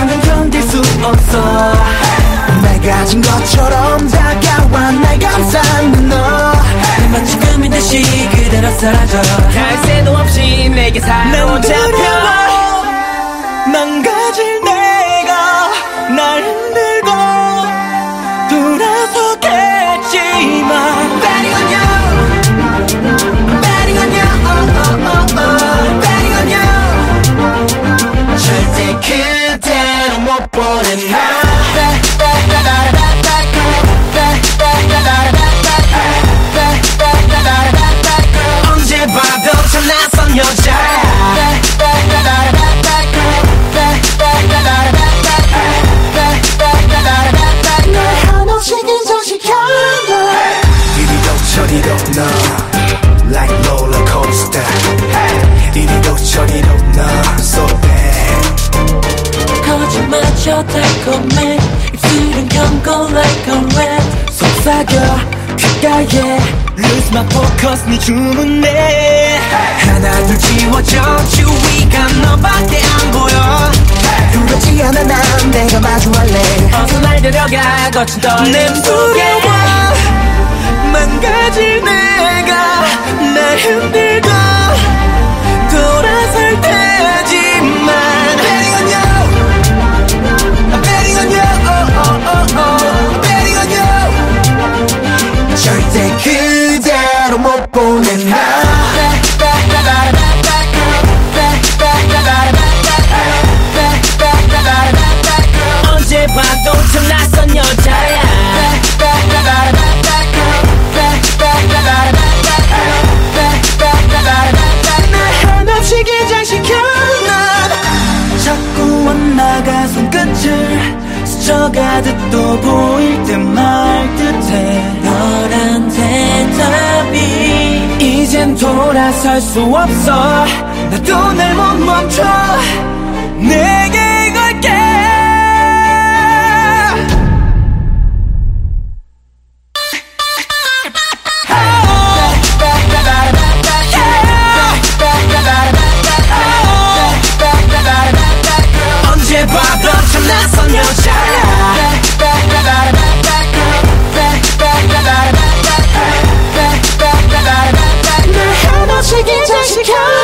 더는 견딜 수 없어. 날 가진 것처럼 사라져 갈 새도 없이 내게 사로잡혀 망가질 내가 날 흔들고 돌아서겠지만 Betting on you Betting on you oh, oh, oh, oh. Betting on you 절대 그대로 못 보낸 나 저리도 너 Like roller coaster 이리도 저리도 너 So bad 거짓마저 달콤해 입술은 경고 like a rat. 속삭여 귓가에. Lose my focus 네 주문에. 하나 둘 지워져. 주위가 너밖에 안 보여. 두렵지 않아 난 내가 마주할래. 어서 날 데려가 거친 떨림 와 망가질 내가 날 흔들고 돌아설 테지만 Betting on you I'm betting on you oh, oh, oh, oh. Betting on you 절대 그대로 못 보낸 나 스쳐가듯 또 보일 듯 말 듯해. 너란 대답이 이젠 돌아설 수 없어. 나도 날 못 멈춰 시킨 척 시켜